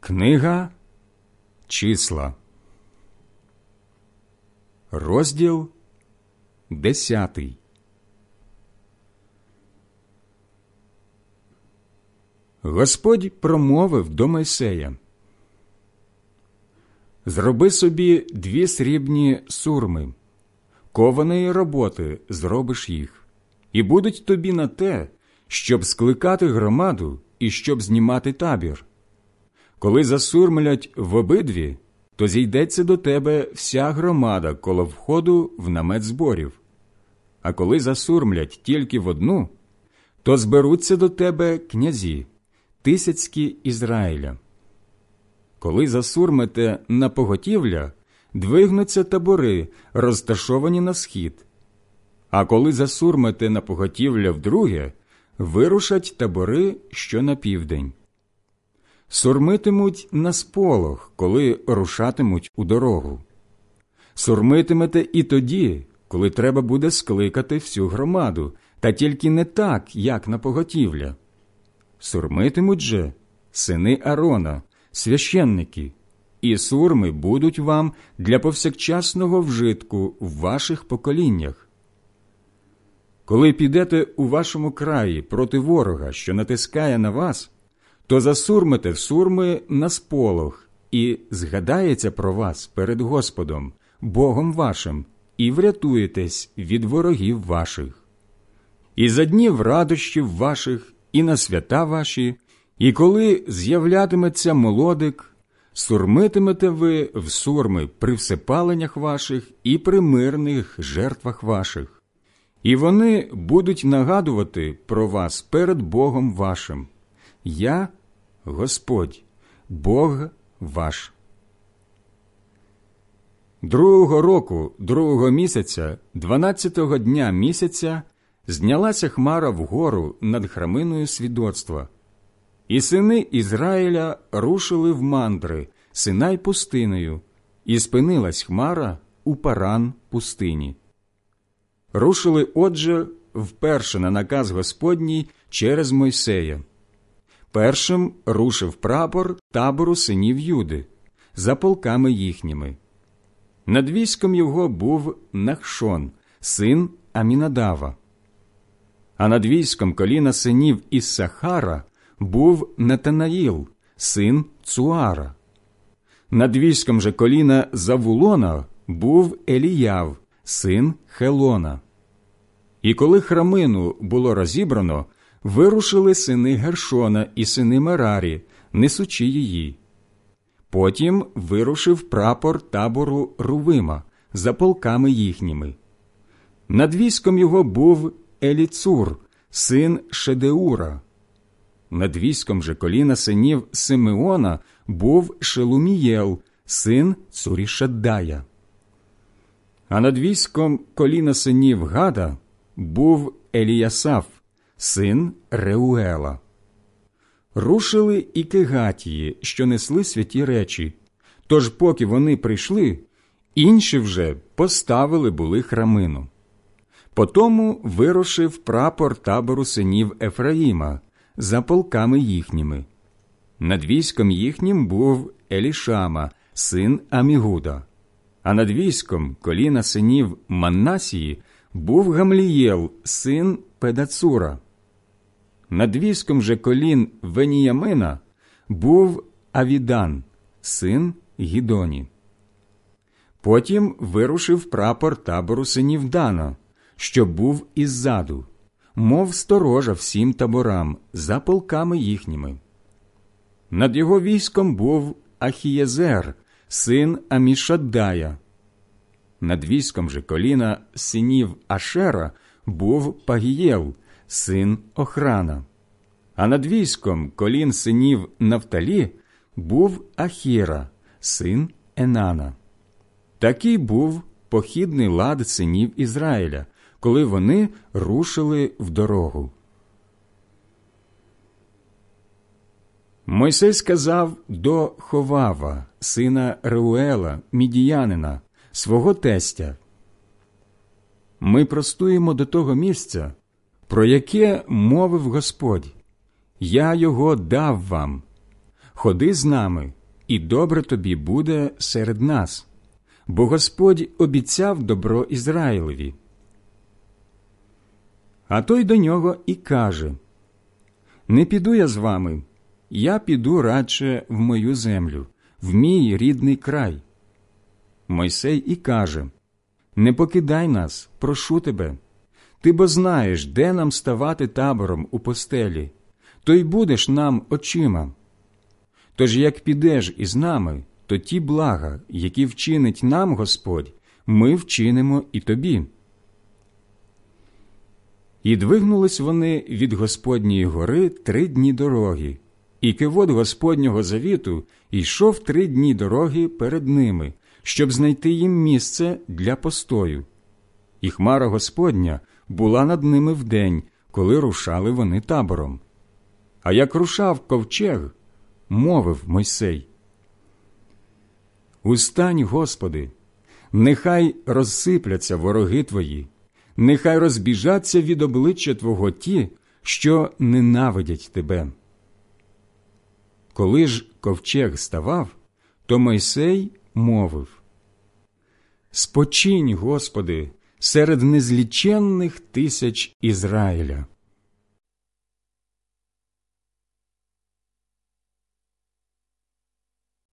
Книга Числа, розділ десятий. Господь промовив до Мойсея Зроби собі дві срібні сурми, кованої роботи зробиш їх, і будуть тобі на те, щоб скликати громаду і щоб знімати табір. Коли засурмлять в обидві, то зійдеться до тебе вся громада коло входу в намет зборів. А коли засурмлять тільки в одну, то зберуться до тебе князі, тисяцькі Ізраїля. Коли засурмите на поготівля, двигнуться табори, розташовані на схід. А коли засурмите на поготівля вдруге, вирушать табори що на південь сурмитимуть на сполох, коли рушатимуть у дорогу. Сурмитимете і тоді, коли треба буде скликати всю громаду, та тільки не так, як на поготівля. Сурмитимуть же сини Арона, священники, і сурми будуть вам для повсякчасного вжитку в ваших поколіннях. Коли підете у вашому краї проти ворога, що натискає на вас, то засурмите в сурми на сполох, і згадається про вас перед Господом, Богом вашим, і врятуєтесь від ворогів ваших. І за днів радощів ваших, і на свята ваші, і коли з'являтиметься молодик, сурмитимете ви в сурми при всепаленнях ваших і при мирних жертвах ваших, і вони будуть нагадувати про вас перед Богом вашим. Я Господь, Бог ваш. Другого року, другого місяця, дванадцятого дня місяця, знялася хмара вгору над храминою свідоцтва, і сини Ізраїля рушили в мандри, синай пустиною, і спинилась хмара у паран пустині. Рушили, отже, вперше на наказ Господній через Мойсея. Першим рушив прапор табору синів Юди за полками їхніми. Над військом його був Нахшон, син Амінадава. А над військом коліна синів із Сахара був Нетанаїл, син Цуара. Над військом же коліна Завулона був Еліяв, син Хелона. І коли храмину було розібрано, вирушили сини Гершона і сини Мерарі, несучи її. Потім вирушив прапор табору Рувима за полками їхніми. Над військом його був Еліцур, син Шедеура. Над військом же коліна синів Симеона був Шелумієл, син Цурішаддая. А над військом коліна синів Гада був Еліясаф, син Реуела. Рушили і кегатії, що несли святі речі. Тож, поки вони прийшли, інші вже поставили були храмину. Потому вирушив прапор табору синів Ефраїма за полками їхніми. Над військом їхнім був Елішама, син Амігуда, а над військом коліна синів Маннасії був Гамлієл, син Педацура. Над військом же колін Веніямина був Авідан, син Гідоні. Потім вирушив прапор табору синів Дана, що був іззаду, мов сторожа всім таборам за полками їхніми. Над його військом був Ахієзер, син Амішаддая. Над військом же коліна синів Ашера був Пагієл, син Охрана. А над військом колін синів Нафталі був Ахіра, син Енана. Такий був похідний лад синів Ізраїля, коли вони рушили в дорогу. Мойсей сказав до Ховава, сина Реуела, мідіянина, свого тестя. Ми простуємо до того місця, про яке мовив Господь, я його дав вам. ходи з нами, і добре тобі буде серед нас, бо Господь обіцяв добро Ізраїлеві. А той до нього і каже Не піду я з вами, я піду радше в мою землю, в мій рідний край. Мойсей і каже Не покидай нас, прошу тебе. Ти бо знаєш, де нам ставати табором у постелі, то й будеш нам очима. Тож як підеш із нами, то ті блага, які вчинить нам Господь, ми вчинимо і тобі. І двигнулись вони від Господньої гори три дні дороги, і кивот Господнього завіту йшов три дні дороги перед ними, щоб знайти їм місце для постою. І хмара Господня була над ними вдень, коли рушали вони табором. А як рушав ковчег, мовив Мойсей. Устань, Господи, нехай розсипляться вороги твої, нехай розбіжаться від обличчя Твого ті, що ненавидять тебе. Коли ж ковчег ставав, то Мойсей мовив Спочинь, Господи, серед незліченних тисяч Ізраїля.